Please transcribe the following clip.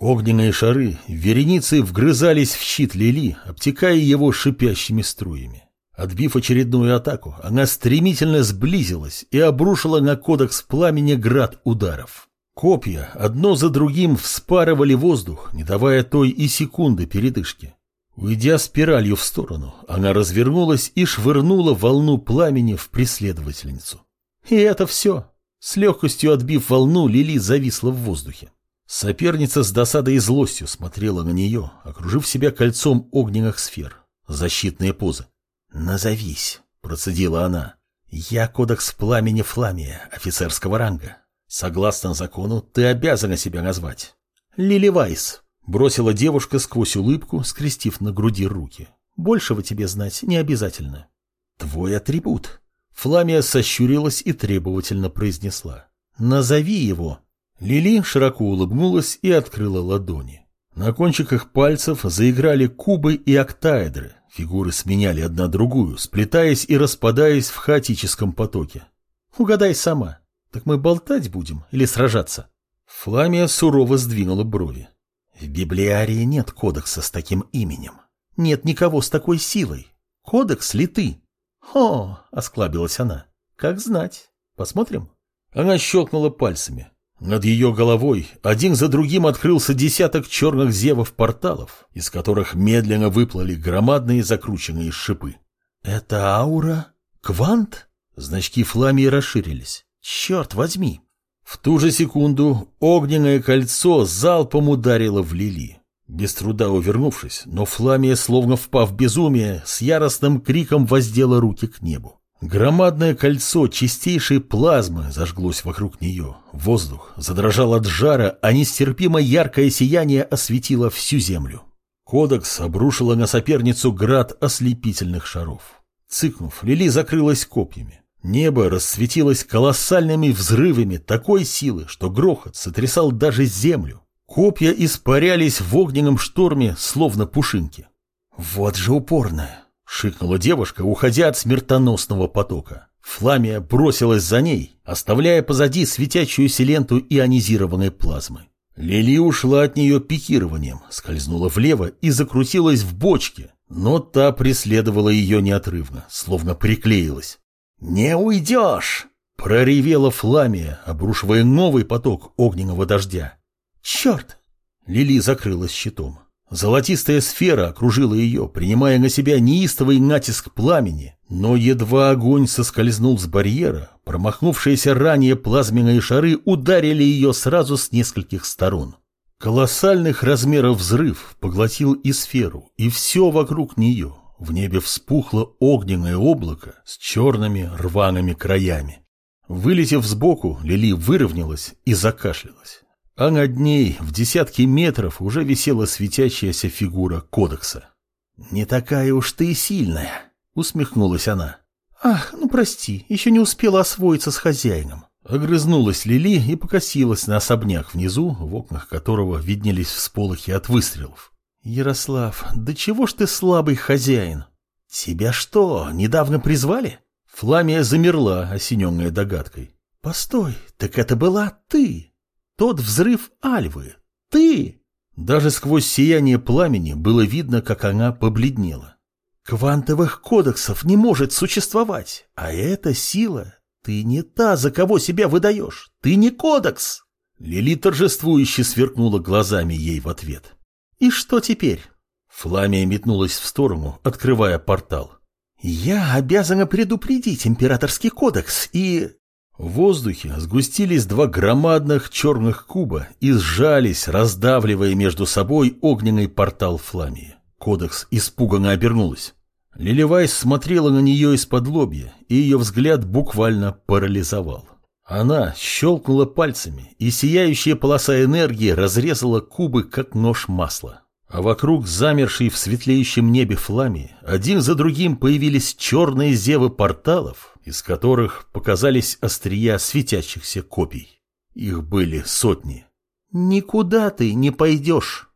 Огненные шары вереницей вгрызались в щит Лили, обтекая его шипящими струями. Отбив очередную атаку, она стремительно сблизилась и обрушила на кодекс пламени град ударов. Копья одно за другим вспарывали воздух, не давая той и секунды передышки. Уйдя спиралью в сторону, она развернулась и швырнула волну пламени в преследовательницу. И это все. С легкостью отбив волну, Лили зависла в воздухе. Соперница с досадой и злостью смотрела на нее, окружив себя кольцом огненных сфер. Защитные позы. «Назовись», — процедила она. «Я кодекс пламени Фламия, офицерского ранга. Согласно закону, ты обязана себя назвать. Лили Вайс, бросила девушка сквозь улыбку, скрестив на груди руки. Большего тебе знать не обязательно. Твой атрибут. Фламия сощурилась и требовательно произнесла. Назови его. Лили широко улыбнулась и открыла ладони. На кончиках пальцев заиграли кубы и октаэдры. Фигуры сменяли одна другую, сплетаясь и распадаясь в хаотическом потоке. Угадай сама. Так мы болтать будем или сражаться? Фламия сурово сдвинула брови. В библиарии нет кодекса с таким именем. Нет никого с такой силой. Кодекс ли ты? О, осклабилась она. Как знать. Посмотрим. Она щелкнула пальцами. Над ее головой один за другим открылся десяток черных зевов порталов, из которых медленно выплыли громадные закрученные шипы. «Это аура? Квант?» Значки фламии расширились. «Черт возьми!» В ту же секунду огненное кольцо залпом ударило в Лили. Без труда увернувшись, но Фламия, словно впав в безумие, с яростным криком воздела руки к небу. Громадное кольцо чистейшей плазмы зажглось вокруг нее. Воздух задрожал от жара, а нестерпимо яркое сияние осветило всю землю. Кодекс обрушила на соперницу град ослепительных шаров. Цыкнув, Лили закрылась копьями. Небо расцветилось колоссальными взрывами такой силы, что грохот сотрясал даже землю. Копья испарялись в огненном шторме, словно пушинки. Вот же упорная! Шикнула девушка, уходя от смертоносного потока. Фламия бросилась за ней, оставляя позади светящуюся ленту ионизированной плазмы. Лили ушла от нее пикированием, скользнула влево и закрутилась в бочке, но та преследовала ее неотрывно, словно приклеилась. «Не уйдешь!» — проревела Фламия, обрушивая новый поток огненного дождя. «Черт!» — Лили закрылась щитом. Золотистая сфера окружила ее, принимая на себя неистовый натиск пламени, но едва огонь соскользнул с барьера, промахнувшиеся ранее плазменные шары ударили ее сразу с нескольких сторон. Колоссальных размеров взрыв поглотил и сферу, и все вокруг нее. В небе вспухло огненное облако с черными рваными краями. Вылетев сбоку, Лили выровнялась и закашлялась а над ней в десятки метров уже висела светящаяся фигура кодекса. «Не такая уж ты и сильная», — усмехнулась она. «Ах, ну прости, еще не успела освоиться с хозяином». Огрызнулась Лили и покосилась на особняк внизу, в окнах которого виднелись всполохи от выстрелов. «Ярослав, да чего ж ты слабый хозяин?» «Тебя что, недавно призвали?» Фламия замерла, осененная догадкой. «Постой, так это была ты!» Тот взрыв Альвы. Ты! Даже сквозь сияние пламени было видно, как она побледнела. Квантовых кодексов не может существовать, а эта сила... Ты не та, за кого себя выдаешь. Ты не кодекс. Лили торжествующе сверкнула глазами ей в ответ. И что теперь? Фламия метнулась в сторону, открывая портал. «Я обязана предупредить императорский кодекс и...» В воздухе сгустились два громадных черных куба и сжались, раздавливая между собой огненный портал Фламии. Кодекс испуганно обернулась. Лилевайс смотрела на нее из-под лобья, и ее взгляд буквально парализовал. Она щелкнула пальцами, и сияющая полоса энергии разрезала кубы, как нож масла. А вокруг замершей в светлеющем небе флами один за другим появились черные зевы порталов, из которых показались острия светящихся копий. Их были сотни. «Никуда ты не пойдешь!»